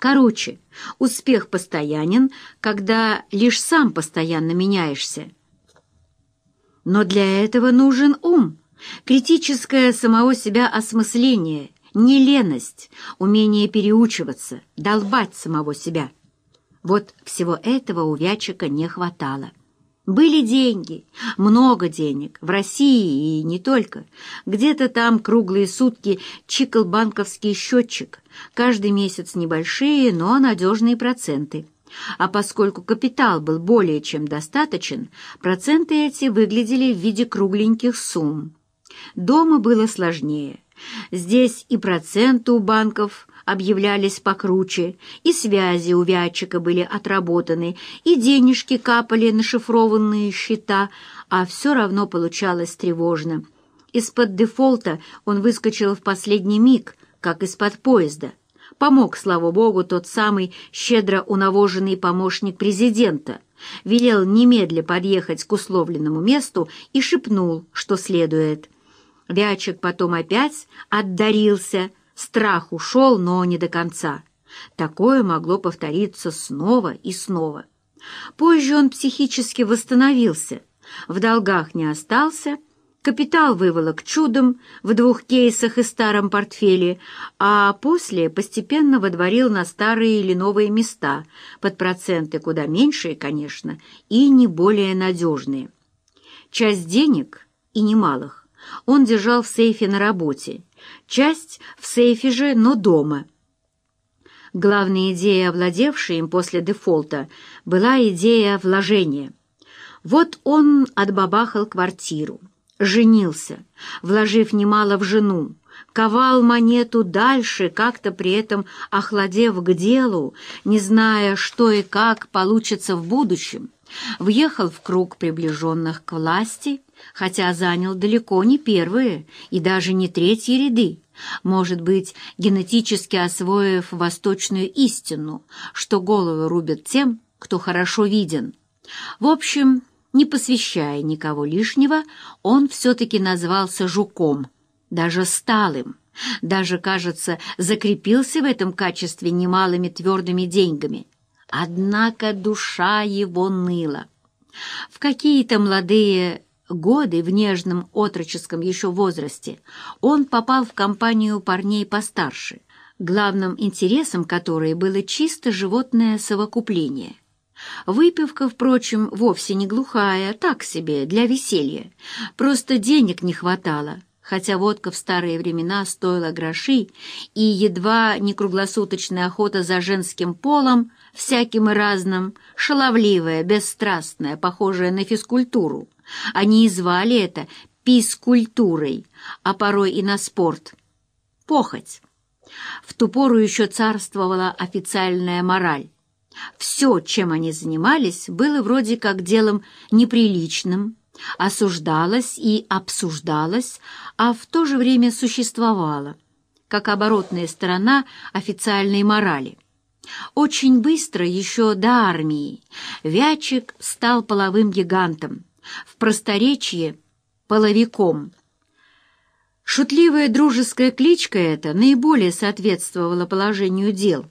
Короче, успех постоянен, когда лишь сам постоянно меняешься. Но для этого нужен ум, критическое самого себя осмысление, не леность, умение переучиваться, долбать самого себя. Вот всего этого у Вячика не хватало. Были деньги, много денег, в России и не только. Где-то там круглые сутки чикал банковский счетчик, каждый месяц небольшие, но надежные проценты. А поскольку капитал был более чем достаточен, проценты эти выглядели в виде кругленьких сумм. Дома было сложнее. Здесь и проценты у банков объявлялись покруче, и связи у Вячика были отработаны, и денежки капали на шифрованные счета, а все равно получалось тревожно. Из-под дефолта он выскочил в последний миг, как из-под поезда. Помог, слава богу, тот самый щедро унавоженный помощник президента. Велел немедля подъехать к условленному месту и шепнул, что следует. Вячик потом опять отдарился, Страх ушел, но не до конца. Такое могло повториться снова и снова. Позже он психически восстановился, в долгах не остался, капитал выволок чудом в двух кейсах и старом портфеле, а после постепенно водворил на старые или новые места, под проценты куда меньшие, конечно, и не более надежные. Часть денег, и немалых, он держал в сейфе на работе, часть в сейфе же, но дома. Главная идея, овладевшая им после дефолта, была идея вложения. Вот он отбабахал квартиру, женился, вложив немало в жену, ковал монету дальше, как-то при этом охладев к делу, не зная, что и как получится в будущем, въехал в круг приближенных к власти хотя занял далеко не первые и даже не третьи ряды, может быть, генетически освоив восточную истину, что головы рубят тем, кто хорошо виден. В общем, не посвящая никого лишнего, он все-таки назвался жуком, даже сталым, даже, кажется, закрепился в этом качестве немалыми твердыми деньгами. Однако душа его ныла. В какие-то молодые годы в нежном отроческом еще возрасте он попал в компанию парней постарше, главным интересом которой было чисто животное совокупление. Выпивка, впрочем, вовсе не глухая, так себе, для веселья. Просто денег не хватало, хотя водка в старые времена стоила гроши, и едва не круглосуточная охота за женским полом, всяким и разным, шаловливая, бесстрастная, похожая на физкультуру, они и звали это пискультурой, а порой и на спорт. Похоть. В ту пору еще царствовала официальная мораль. Все, чем они занимались, было вроде как делом неприличным, осуждалось и обсуждалось, а в то же время существовало, как оборотная сторона официальной морали. Очень быстро, еще до армии, Вячик стал половым гигантом, в просторечии «половиком». Шутливая дружеская кличка эта наиболее соответствовала положению дел,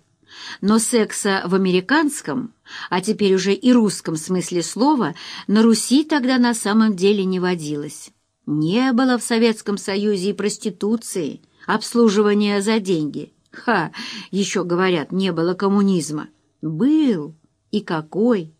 но секса в американском, а теперь уже и русском смысле слова, на Руси тогда на самом деле не водилось. Не было в Советском Союзе и проституции, обслуживания за деньги. Ха, еще говорят, не было коммунизма. Был. И какой?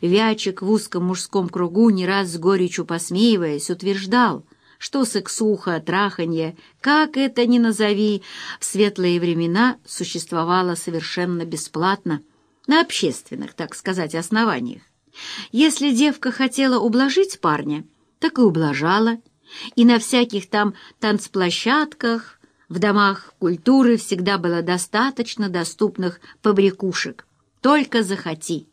Вячик в узком мужском кругу, не раз с горечью посмеиваясь, утверждал, что сексуха, траханье, как это ни назови, в светлые времена существовало совершенно бесплатно, на общественных, так сказать, основаниях. Если девка хотела ублажить парня, так и ублажала, и на всяких там танцплощадках, в домах культуры всегда было достаточно доступных побрякушек. Только захоти.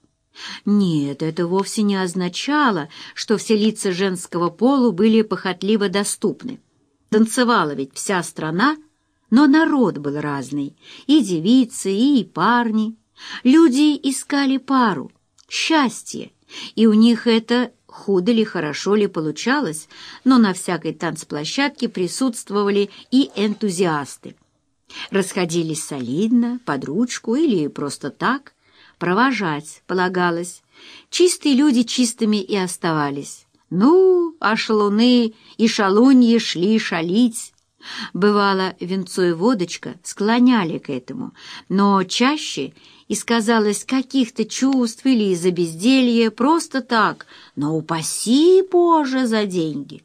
Нет, это вовсе не означало, что все лица женского полу были похотливо доступны. Танцевала ведь вся страна, но народ был разный, и девицы, и парни. Люди искали пару, счастье, и у них это худо ли, хорошо ли получалось, но на всякой танцплощадке присутствовали и энтузиасты. Расходились солидно, под ручку или просто так. Провожать полагалось. Чистые люди чистыми и оставались. Ну, а шалуны и шалуньи шли шалить. Бывало, венцо и водочка склоняли к этому, но чаще из, казалось, каких-то чувств или из-за безделья, просто так, но упаси Боже за деньги.